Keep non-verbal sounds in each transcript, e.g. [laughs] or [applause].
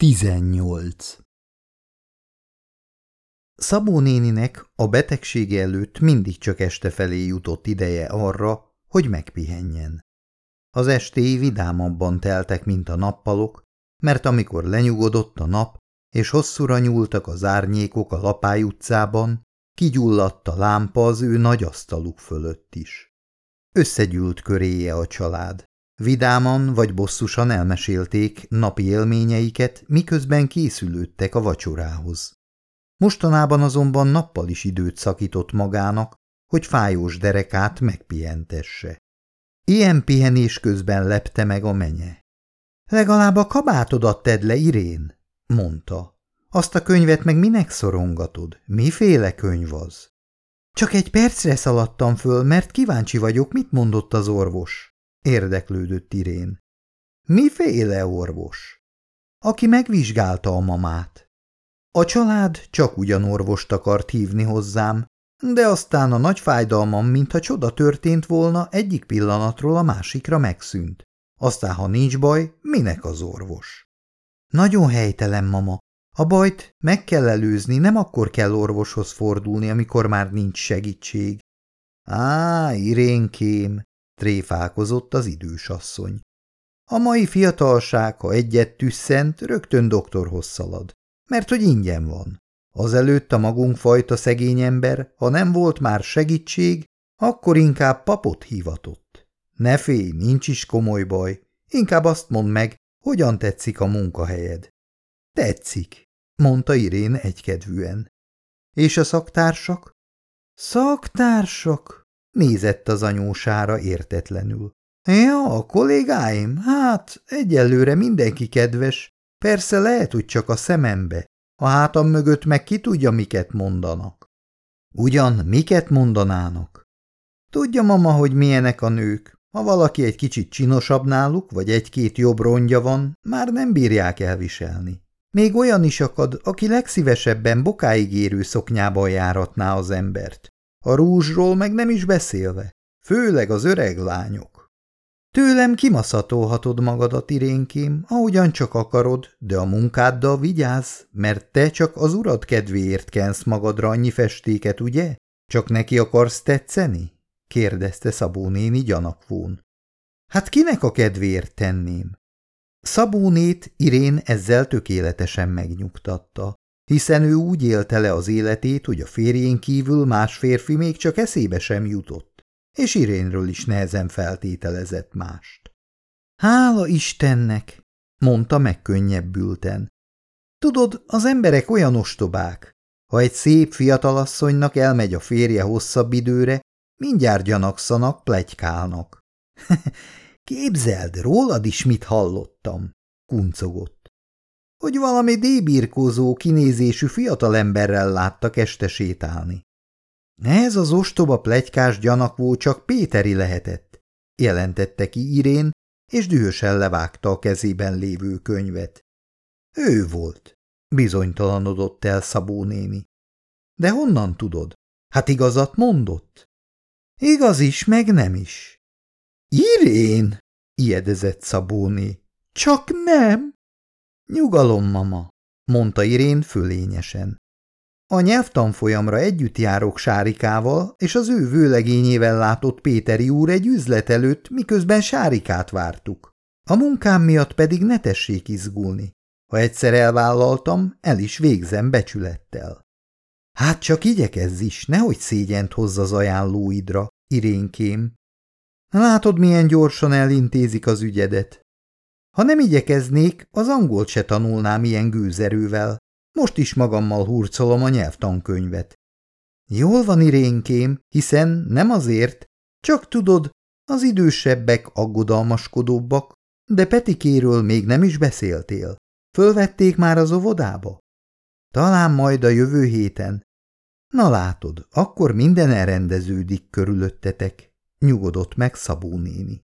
18. Szabó néninek a betegsége előtt mindig csak este felé jutott ideje arra, hogy megpihenjen. Az estéi vidámabban teltek, mint a nappalok, mert amikor lenyugodott a nap, és hosszúra nyúltak az árnyékok a Lapály utcában, kigyulladt a lámpa az ő nagy asztaluk fölött is. Összegyűlt köréje a család. Vidáman vagy bosszusan elmesélték napi élményeiket, miközben készülődtek a vacsorához. Mostanában azonban nappal is időt szakított magának, hogy fájós derekát megpihentesse. Ilyen pihenés közben lepte meg a menye. Legalább a kabátodat tedd le, Irén, mondta. Azt a könyvet meg minek szorongatod? Miféle könyv az? Csak egy percre szaladtam föl, mert kíváncsi vagyok, mit mondott az orvos. Érdeklődött Irén. Miféle orvos? Aki megvizsgálta a mamát. A család csak ugyan orvost akart hívni hozzám, de aztán a nagy fájdalmam, mintha csoda történt volna, egyik pillanatról a másikra megszűnt. Aztán, ha nincs baj, minek az orvos? Nagyon helytelen, mama. A bajt meg kell előzni, nem akkor kell orvoshoz fordulni, amikor már nincs segítség. Á, Irénkém, tréfálkozott az idős asszony. A mai fiatalság, ha egyet tüsszent, rögtön doktorhoz szalad, mert hogy ingyen van. Azelőtt a magunk fajta szegény ember, ha nem volt már segítség, akkor inkább papot hívatott. Ne félj, nincs is komoly baj, inkább azt mondd meg, hogyan tetszik a munkahelyed. Tetszik, mondta Irén egykedvűen. És a szaktársak? Szaktársak? Nézett az anyósára értetlenül. Ja, a kollégáim? Hát, egyelőre mindenki kedves. Persze lehet, hogy csak a szemembe. A hátam mögött meg ki tudja, miket mondanak. Ugyan, miket mondanának? Tudja, mama, hogy milyenek a nők. Ha valaki egy kicsit csinosabb náluk, vagy egy-két jobb rongya van, már nem bírják elviselni. Még olyan is akad, aki legszívesebben bokáig érő szoknyában járatná az embert. A rúzsról meg nem is beszélve, főleg az öreg lányok. Tőlem kimaszatolhatod magadat, irénkém, ahogyan csak akarod, de a munkáddal vigyázz, mert te csak az urad kedvéért kensz magadra annyi festéket, ugye? Csak neki akarsz tetszeni? kérdezte Szabó néni gyanakvón. Hát kinek a kedvéért tenném? Szabónét Irén ezzel tökéletesen megnyugtatta hiszen ő úgy élte le az életét, hogy a férjén kívül más férfi még csak eszébe sem jutott, és Irénről is nehezen feltételezett mást. Hála Istennek, mondta megkönnyebbülten. Tudod, az emberek olyan ostobák. Ha egy szép fiatalasszonynak elmegy a férje hosszabb időre, mindjárt gyanakszanak, plegykálnak. [laughs] Képzeld, rólad is mit hallottam, kuncogott hogy valami débirkózó kinézésű fiatalemberrel láttak este sétálni. Ez az ostoba plegykás gyanakvó csak Péteri lehetett, jelentette ki Irén, és dühösen levágta a kezében lévő könyvet. Ő volt, bizonytalanodott el Szabó néni. De honnan tudod? Hát igazat mondott? Igaz is, meg nem is. Irén, ijedezett Szabóné. Csak nem. Nyugalom, mama, mondta Irén fölényesen. A nyelvtanfolyamra együtt járok Sárikával, és az ő vőlegényével látott Péteri úr egy üzlet előtt, miközben Sárikát vártuk. A munkám miatt pedig ne tessék izgulni. Ha egyszer elvállaltam, el is végzem becsülettel. Hát csak igyekezz is, nehogy szégyent hozz az ajánlóidra, Irénkém. Látod, milyen gyorsan elintézik az ügyedet. Ha nem igyekeznék, az angolt se tanulnám ilyen gőzerővel. Most is magammal hurcolom a nyelvtankönyvet. Jól van, irénkém, hiszen nem azért, csak tudod, az idősebbek aggodalmaskodóbbak, de Petikéről még nem is beszéltél. Fölvették már az óvodába? Talán majd a jövő héten. Na látod, akkor minden elrendeződik körülöttetek, nyugodott meg Szabó néni.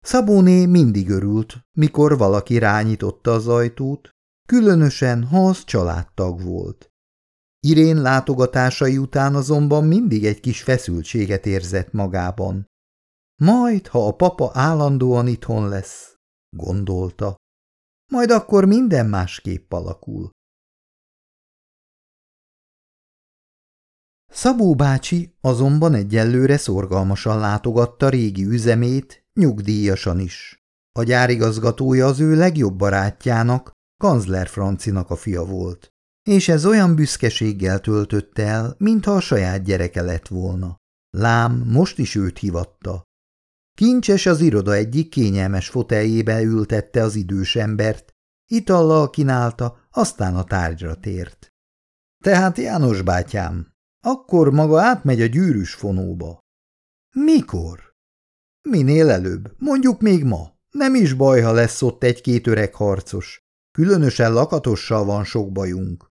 Szabóné mindig örült, mikor valaki rányitotta az ajtót, különösen, ha az családtag volt. Irén látogatásai után azonban mindig egy kis feszültséget érzett magában. Majd, ha a papa állandóan itthon lesz, gondolta. majd akkor minden másképp alakul. Szabó bácsi azonban egyelőre szorgalmasan látogatta régi üzemét, nyugdíjasan is. A gyárigazgatója az ő legjobb barátjának, Kanzler Francinak a fia volt, és ez olyan büszkeséggel töltötte el, mintha a saját gyereke lett volna. Lám most is őt hivatta. Kincses az iroda egyik kényelmes foteljébe ültette az idős embert, itallal kínálta, aztán a tárgyra tért. Tehát János bátyám, akkor maga átmegy a gyűrűs fonóba. Mikor? Minél előbb, mondjuk még ma. Nem is baj, ha lesz ott egy-két öreg harcos. Különösen lakatossal van sok bajunk.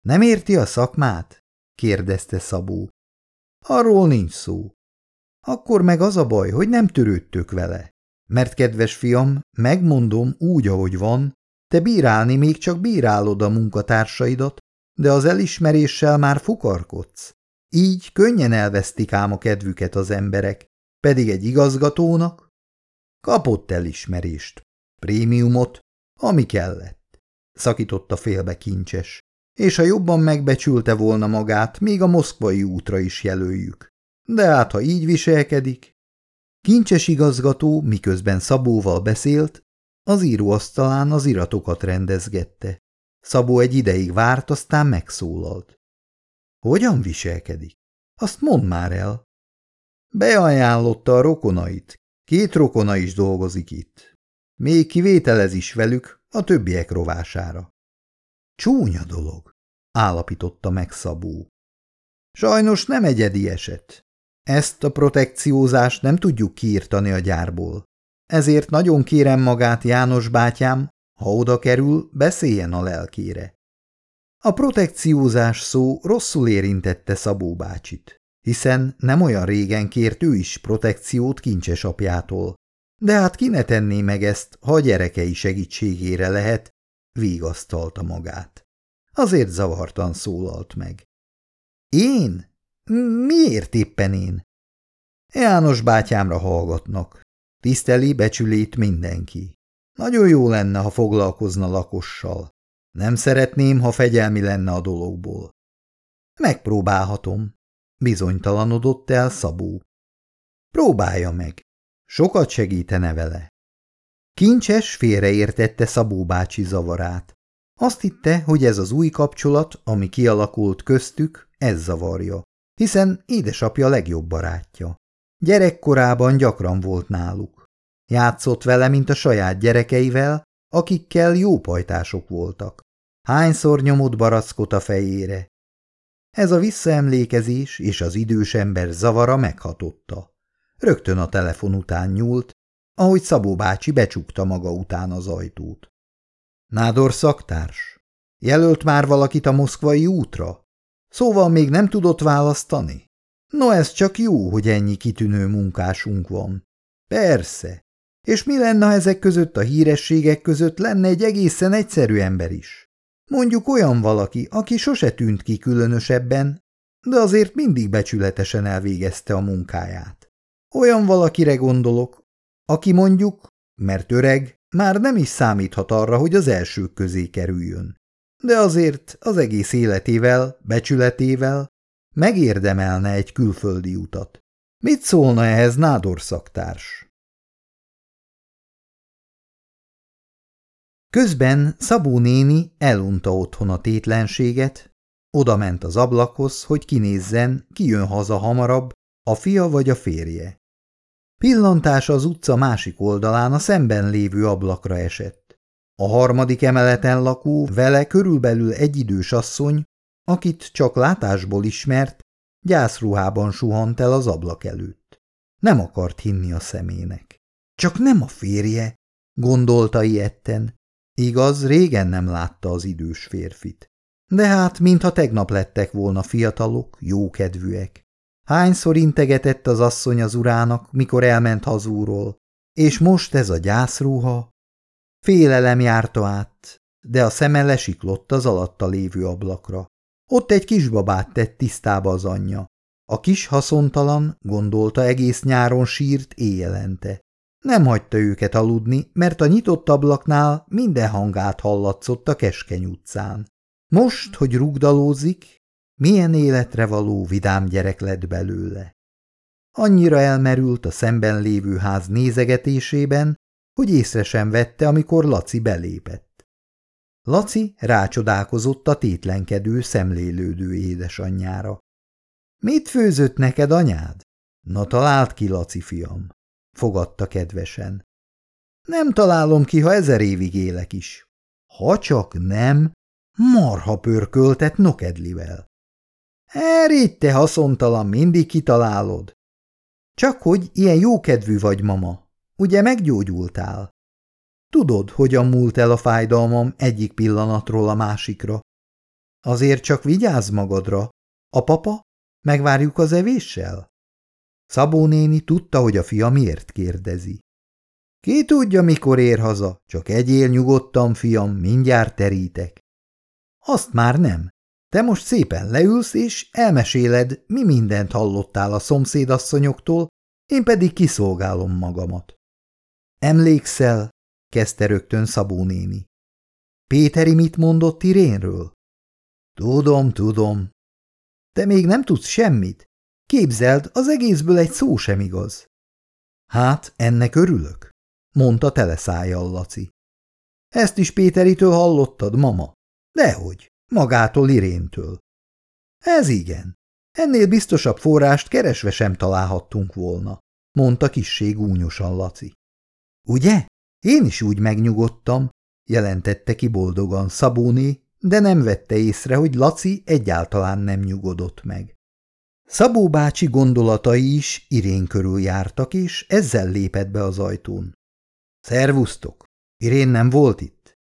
Nem érti a szakmát? kérdezte Szabó. Arról nincs szó. Akkor meg az a baj, hogy nem törődtök vele. Mert, kedves fiam, megmondom úgy, ahogy van, te bírálni még csak bírálod a munkatársaidat, de az elismeréssel már fukarkodsz. Így könnyen elvesztik ám a kedvüket az emberek, pedig egy igazgatónak kapott elismerést, prémiumot, ami kellett. Szakította félbe kincses, és ha jobban megbecsülte volna magát, még a moszkvai útra is jelöljük. De hát, ha így viselkedik... Kincses igazgató, miközben Szabóval beszélt, az íróasztalán az iratokat rendezgette. Szabó egy ideig várt, aztán megszólalt. Hogyan viselkedik? Azt mondd már el. Beajánlotta a rokonait. Két rokona is dolgozik itt. Még kivételez is velük a többiek rovására. Csúnya dolog, állapította meg Szabó. Sajnos nem egyedi eset. Ezt a protekciózást nem tudjuk kiírtani a gyárból. Ezért nagyon kérem magát János bátyám, ha oda kerül, beszéljen a lelkére. A protekciózás szó rosszul érintette Szabó bácsit, hiszen nem olyan régen kért ő is protekciót kincses apjától, de hát ki ne tenné meg ezt, ha a gyerekei segítségére lehet, vigasztalta magát. Azért zavartan szólalt meg. Én? Miért éppen én? János bátyámra hallgatnak. Tiszteli, becsülét mindenki. Nagyon jó lenne, ha foglalkozna lakossal. Nem szeretném, ha fegyelmi lenne a dologból. Megpróbálhatom, bizonytalanodott el Szabó. Próbálja meg. Sokat segítene vele. Kincses félreértette Szabó bácsi zavarát. Azt hitte, hogy ez az új kapcsolat, ami kialakult köztük, ez zavarja, hiszen édesapja legjobb barátja. Gyerekkorában gyakran volt náluk. Játszott vele, mint a saját gyerekeivel, akikkel jó pajtások voltak. Hányszor nyomott barackot a fejére. Ez a visszaemlékezés és az idős ember zavara meghatotta. Rögtön a telefon után nyúlt, ahogy Szabó bácsi becsukta maga után az ajtót. Nádor szaktárs? Jelölt már valakit a moszkvai útra? Szóval még nem tudott választani? No, ez csak jó, hogy ennyi kitűnő munkásunk van. Persze, és mi lenne, ha ezek között a hírességek között lenne egy egészen egyszerű ember is? Mondjuk olyan valaki, aki sose tűnt ki különösebben, de azért mindig becsületesen elvégezte a munkáját. Olyan valakire gondolok, aki mondjuk, mert öreg, már nem is számíthat arra, hogy az elsők közé kerüljön. De azért az egész életével, becsületével megérdemelne egy külföldi utat. Mit szólna ehhez Nádor Közben Szabó néni elunta otthon a tétlenséget, oda ment az ablakhoz, hogy kinézzen, ki jön haza hamarabb, a fia vagy a férje. Pillantása az utca másik oldalán a szemben lévő ablakra esett. A harmadik emeleten lakó, vele körülbelül egy idős asszony, akit csak látásból ismert, gyászruhában suhant el az ablak előtt. Nem akart hinni a szemének. Csak nem a férje, gondolta ilyetten, Igaz, régen nem látta az idős férfit. De hát, mintha tegnap lettek volna fiatalok, jókedvűek. Hányszor integetett az asszony az urának, mikor elment hazúról, és most ez a gyászruha? Félelem járta át, de a szeme lesiklott az alatta lévő ablakra. Ott egy kisbabát tett tisztába az anyja. A kis haszontalan, gondolta egész nyáron sírt éjjelente. Nem hagyta őket aludni, mert a nyitott ablaknál minden hangát hallatszott a keskeny utcán. Most, hogy rugdalózik, milyen életre való vidám gyerek lett belőle. Annyira elmerült a szemben lévő ház nézegetésében, hogy észre sem vette, amikor Laci belépett. Laci rácsodálkozott a tétlenkedő, szemlélődő édesanyjára. – Mit főzött neked anyád? – Na talált ki, Laci fiam – fogadta kedvesen. – Nem találom ki, ha ezer évig élek is. Ha csak nem, marha pörköltet nokedlivel. Erít, te haszontalan, mindig kitalálod. Csak hogy ilyen jókedvű vagy, mama. Ugye meggyógyultál? Tudod, hogyan múlt el a fájdalmam egyik pillanatról a másikra. Azért csak vigyázz magadra. A papa? Megvárjuk az evéssel? Szabó néni tudta, hogy a fia miért kérdezi. Ki tudja, mikor ér haza, csak egyél nyugodtan, fiam, mindjárt terítek. Azt már nem. Te most szépen leülsz, és elmeséled, mi mindent hallottál a szomszédasszonyoktól, én pedig kiszolgálom magamat. Emlékszel, kezdte rögtön Szabó néni. Péteri mit mondott Irénről? Tudom, tudom. Te még nem tudsz semmit? Képzeld, az egészből egy szó sem igaz. Hát, ennek örülök, mondta teleszájjal Laci. Ezt is Péteritől hallottad, mama? Dehogy, magától Iréntől. Ez igen. Ennél biztosabb forrást keresve sem találhattunk volna, mondta kissé gúnyosan Laci. Ugye? Én is úgy megnyugodtam, jelentette ki boldogan Szabóné, de nem vette észre, hogy Laci egyáltalán nem nyugodott meg. Szabó bácsi gondolatai is Irén körül jártak, és ezzel lépett be az ajtón. Szervusztok! Irén nem volt itt?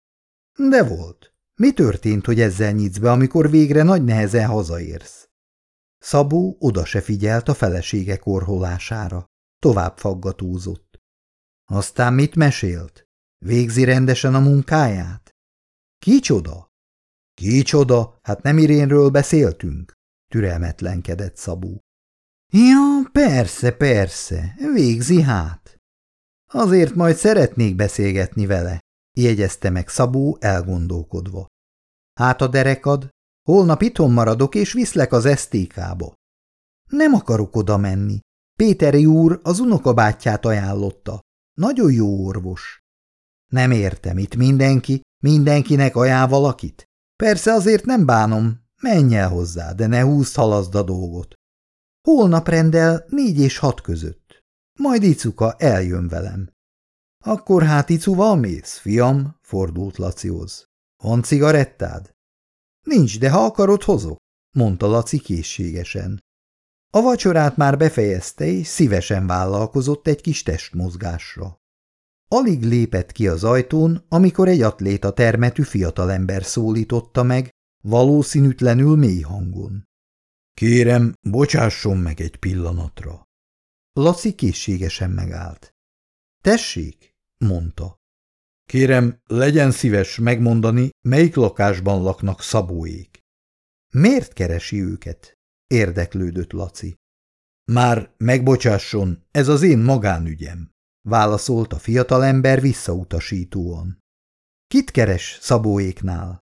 De volt. Mi történt, hogy ezzel nyitsz be, amikor végre nagy nehezen hazaérsz? Szabó oda se figyelt a felesége korholására. Tovább faggatózott. Aztán mit mesélt? Végzi rendesen a munkáját? Kicsoda? Kicsoda? Hát nem Irénről beszéltünk? Türelmetlenkedett Szabó. Ja, persze, persze, végzi hát. Azért majd szeretnék beszélgetni vele, jegyezte meg Szabó elgondolkodva. Hát a derekad, holnap itthon maradok és viszlek az esztékába. Nem akarok oda menni. Péteri úr az unokabátyját ajánlotta. Nagyon jó orvos. Nem értem, itt mindenki, mindenkinek ajánl valakit. Persze azért nem bánom, menj el hozzá, de ne húzd halaszd a dolgot. Holnap rendel négy és hat között. Majd Icuka eljön velem. Akkor hát Icuval mész, fiam, fordult Lacihoz. Van cigarettád? Nincs, de ha akarod, hozok, mondta Laci készségesen. A vacsorát már befejezte, és szívesen vállalkozott egy kis testmozgásra. Alig lépett ki az ajtón, amikor egy atléta termetű fiatalember szólította meg, valószínűtlenül mély hangon. Kérem, bocsásson meg egy pillanatra. Laci készségesen megállt. Tessék, mondta. Kérem, legyen szíves megmondani, melyik lakásban laknak szabóék. Miért keresi őket? érdeklődött Laci. Már megbocsásson, ez az én magánügyem, válaszolt a fiatalember visszautasítóan. Kit keres szabóéknál?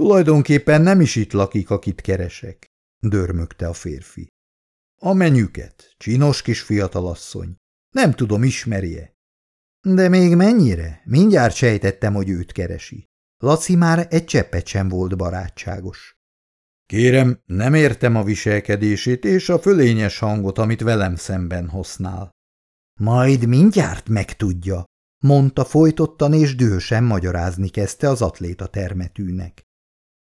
Tulajdonképpen nem is itt lakik, akit keresek, dörmögte a férfi. A menyüket, csinos kis fiatalasszony. Nem tudom, ismerje. De még mennyire? Mindjárt sejtettem, hogy őt keresi. Laci már egy cseppet sem volt barátságos. Kérem, nem értem a viselkedését és a fölényes hangot, amit velem szemben használ. Majd mindjárt megtudja, mondta folytottan és dühösen magyarázni kezdte az atléta termetűnek.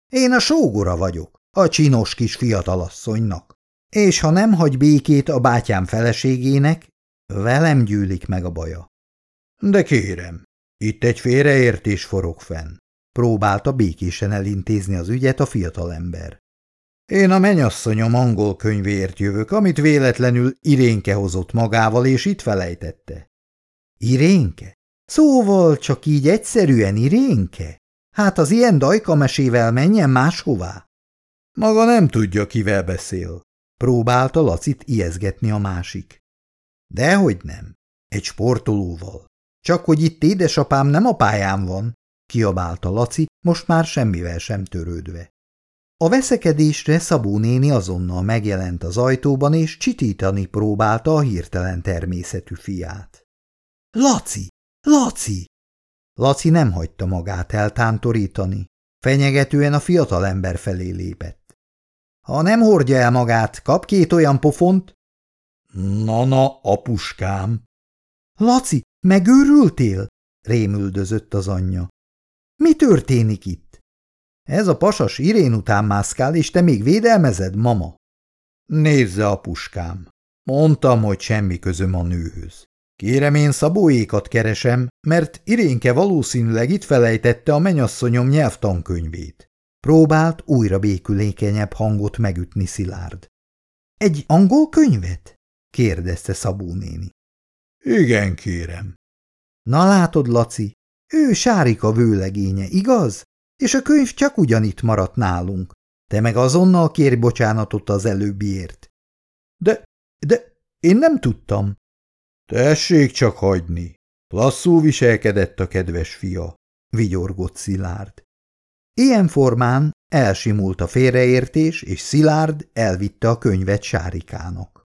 Én a sógora vagyok, a csinos kis fiatalasszonynak, és ha nem hagy békét a bátyám feleségének, velem gyűlik meg a baja. De kérem, itt egy félreértés forog fenn. Próbálta békésen elintézni az ügyet a fiatalember. Én a menyasszonyom angol könyvéért jövök, amit véletlenül Irénke hozott magával, és itt felejtette. Irénke? Szóval csak így egyszerűen Irénke? Hát az ilyen dajkamesével menjen máshová? Maga nem tudja, kivel beszél. Próbálta Lacit ijeszgetni a másik. Dehogy nem. Egy sportolóval. Csak hogy itt édesapám nem a pályán van, kiabálta Laci, most már semmivel sem törődve. A veszekedésre Szabó néni azonnal megjelent az ajtóban, és csitítani próbálta a hirtelen természetű fiát. – Laci! Laci! Laci nem hagyta magát eltántorítani. Fenyegetően a fiatalember felé lépett. – Ha nem hordja el magát, kap két olyan pofont? – Na-na, apuskám! – Laci, megőrültél? – rémüldözött az anyja. – Mi történik itt? Ez a pasas Irén után mászkál, és te még védelmezed, mama? Nézze, apuskám. Mondtam, hogy semmi közöm a nőhöz. Kérem, én szabóékat keresem, mert Irénke valószínűleg itt felejtette a menyasszonyom nyelvtankönyvét. Próbált újra békülékenyebb hangot megütni Szilárd. Egy angol könyvet? kérdezte Szabó néni. Igen, kérem. Na látod, Laci, ő Sárika vőlegénye, igaz? és a könyv csak ugyanitt maradt nálunk. Te meg azonnal kérj bocsánatot az előbbiért. De, de én nem tudtam. Tessék csak hagyni. Lasszú viselkedett a kedves fia, vigyorgott Szilárd. Ilyen formán elsimult a félreértés, és Szilárd elvitte a könyvet Sárikának.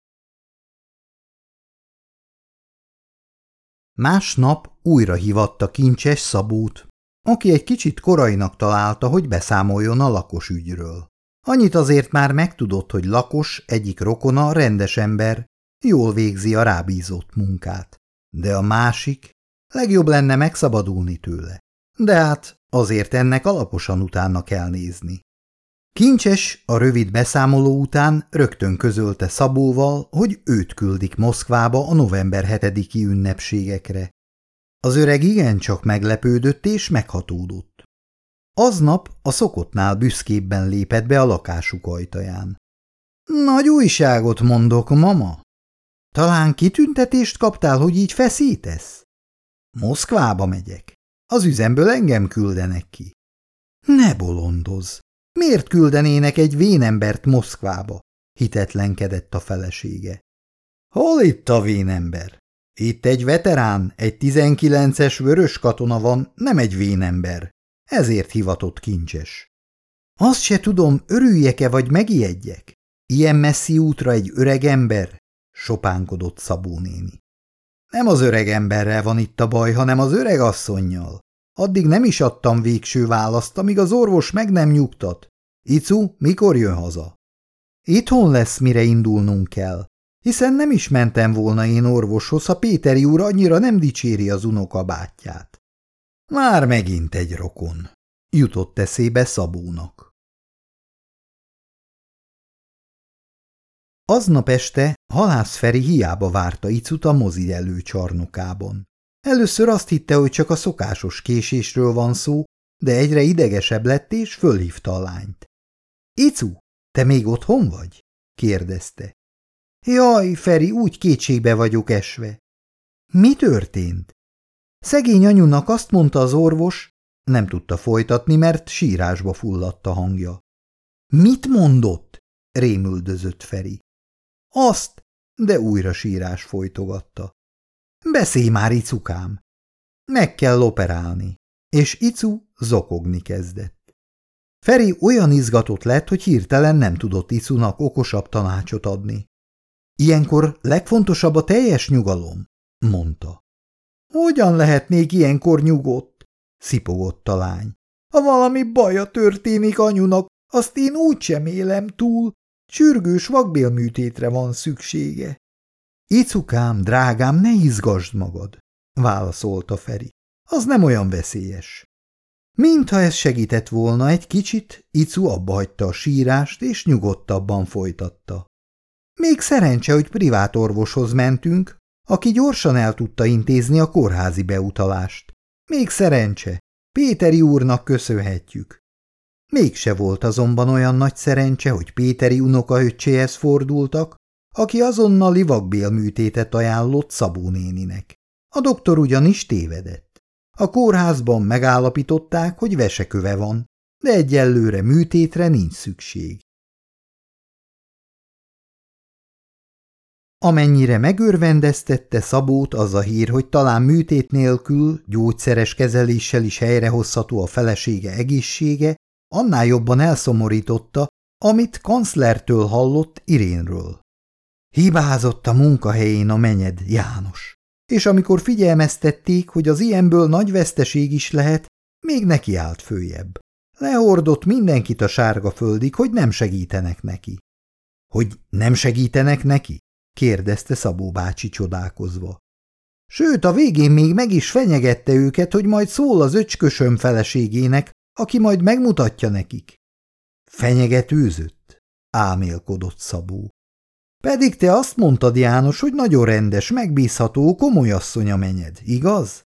Másnap újra hívatta kincses Szabót, aki egy kicsit korainak találta, hogy beszámoljon a lakos ügyről. Annyit azért már megtudott, hogy lakos egyik rokona rendes ember, jól végzi a rábízott munkát. De a másik, legjobb lenne megszabadulni tőle. De hát azért ennek alaposan utána kell nézni. Kincses a rövid beszámoló után rögtön közölte Szabóval, hogy őt küldik Moszkvába a november 7-i ünnepségekre. Az öreg igencsak meglepődött és meghatódott. Aznap a szokottnál büszkébben lépett be a lakásuk ajtaján. Nagy újságot mondok, mama. Talán kitüntetést kaptál, hogy így feszítesz? Moszkvába megyek. Az üzemből engem küldenek ki. Ne bolondoz. Miért küldenének egy vénembert Moszkvába? Hitetlenkedett a felesége. Hol itt a vénember? Itt egy veterán, egy tizenkilences vörös katona van, nem egy vénember. Ezért hivatott kincses. Azt se tudom, örüljek-e vagy megijedjek. Ilyen messzi útra egy öreg ember? Sopánkodott Szabó néni. Nem az öreg emberrel van itt a baj, hanem az öreg asszonynal. Addig nem is adtam végső választ, amíg az orvos meg nem nyugtat. Icu, mikor jön haza? Itthon lesz, mire indulnunk kell hiszen nem is mentem volna én orvoshoz, ha Péteri úr annyira nem dicséri az unokabátyját. Már megint egy rokon, jutott eszébe Szabónak. Aznap este Halász Feri hiába várta Icut a mozi előcsarnokában. Először azt hitte, hogy csak a szokásos késésről van szó, de egyre idegesebb lett és fölhívta a lányt. – Icu, te még otthon vagy? – kérdezte. Jaj, Feri, úgy kétségbe vagyok esve. Mi történt? Szegény anyunak azt mondta az orvos, nem tudta folytatni, mert sírásba fulladt a hangja. Mit mondott? rémüldözött Feri. Azt, de újra sírás folytogatta. Beszélj már, Icukám! Meg kell operálni, és Icu zokogni kezdett. Feri olyan izgatott lett, hogy hirtelen nem tudott Icunak okosabb tanácsot adni. Ilyenkor legfontosabb a teljes nyugalom, mondta. Hogyan lehetnék ilyenkor nyugodt? szipogott a lány. Ha valami baja történik anyunak, azt én úgy sem élem túl, sürgős vakbélműtétre van szüksége. Icukám, drágám, ne izgasd magad, válaszolta Feri. Az nem olyan veszélyes. Mintha ez segített volna egy kicsit, Icu abbahagyta a sírást, és nyugodtabban folytatta. Még szerencse, hogy privát orvoshoz mentünk, aki gyorsan el tudta intézni a kórházi beutalást. Még szerencse, Péteri úrnak köszönhetjük. Mégse volt azonban olyan nagy szerencse, hogy Péteri unokaöccséhez fordultak, aki azonnali vakbélműtétet ajánlott Szabó néninek. A doktor ugyanis tévedett. A kórházban megállapították, hogy veseköve van, de egyelőre műtétre nincs szükség. Amennyire megörvendeztette Szabót az a hír, hogy talán műtét nélkül, gyógyszeres kezeléssel is helyrehozható a felesége egészsége, annál jobban elszomorította, amit kanclertől hallott Irénről. Hibázott a munkahelyén a menyed, János, és amikor figyelmeztették, hogy az ilyenből nagy veszteség is lehet, még neki állt följebb. Lehordott mindenkit a sárga földig, hogy nem segítenek neki. Hogy nem segítenek neki? kérdezte Szabó bácsi csodálkozva. Sőt, a végén még meg is fenyegette őket, hogy majd szól az öcskösöm feleségének, aki majd megmutatja nekik. Fenyegetőzött? Ámélkodott Szabó. Pedig te azt mondtad, János, hogy nagyon rendes, megbízható, komoly asszony a menyed, igaz?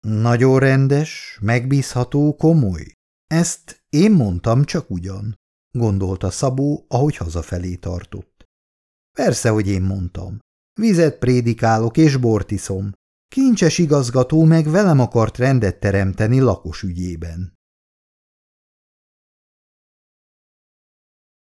Nagyon rendes, megbízható, komoly. Ezt én mondtam csak ugyan, gondolta Szabó, ahogy hazafelé tartott. Persze, hogy én mondtam. Vizet prédikálok és bort iszom. Kincses igazgató meg velem akart rendet teremteni lakos ügyében.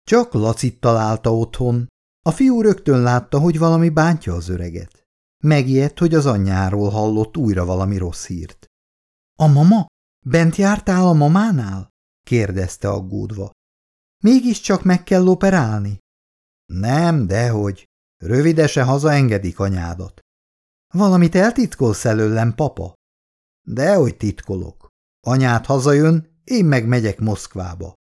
Csak Lacit találta otthon. A fiú rögtön látta, hogy valami bántja az öreget. Megijedt, hogy az anyjáról hallott újra valami rossz hírt. – A mama? Bent jártál a mamánál? – kérdezte aggódva. – Mégiscsak meg kell operálni? – Nem, dehogy. Rövidesen hazaengedik anyádat. – Valamit eltitkolsz előlem, papa? – Dehogy titkolok. Anyát hazajön, én meg megyek Moszkvába. –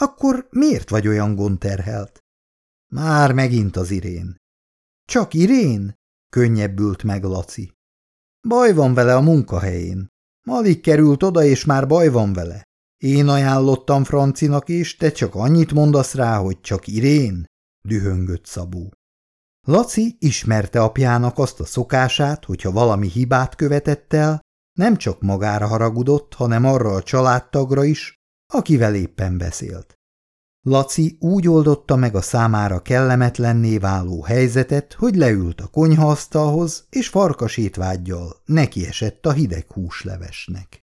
Akkor miért vagy olyan gondterhelt? – Már megint az Irén. – Csak Irén? – könnyebbült meg Laci. – Baj van vele a munkahelyén. Alig került oda, és már baj van vele. Én ajánlottam Francinak is, te csak annyit mondasz rá, hogy csak Irén? dühöngött Szabó. Laci ismerte apjának azt a szokását, hogyha valami hibát követett el, nem csak magára haragudott, hanem arra a családtagra is, akivel éppen beszélt. Laci úgy oldotta meg a számára kellemetlenné váló helyzetet, hogy leült a konyhaasztalhoz, és farkas étvágyjal neki esett a hideg húslevesnek.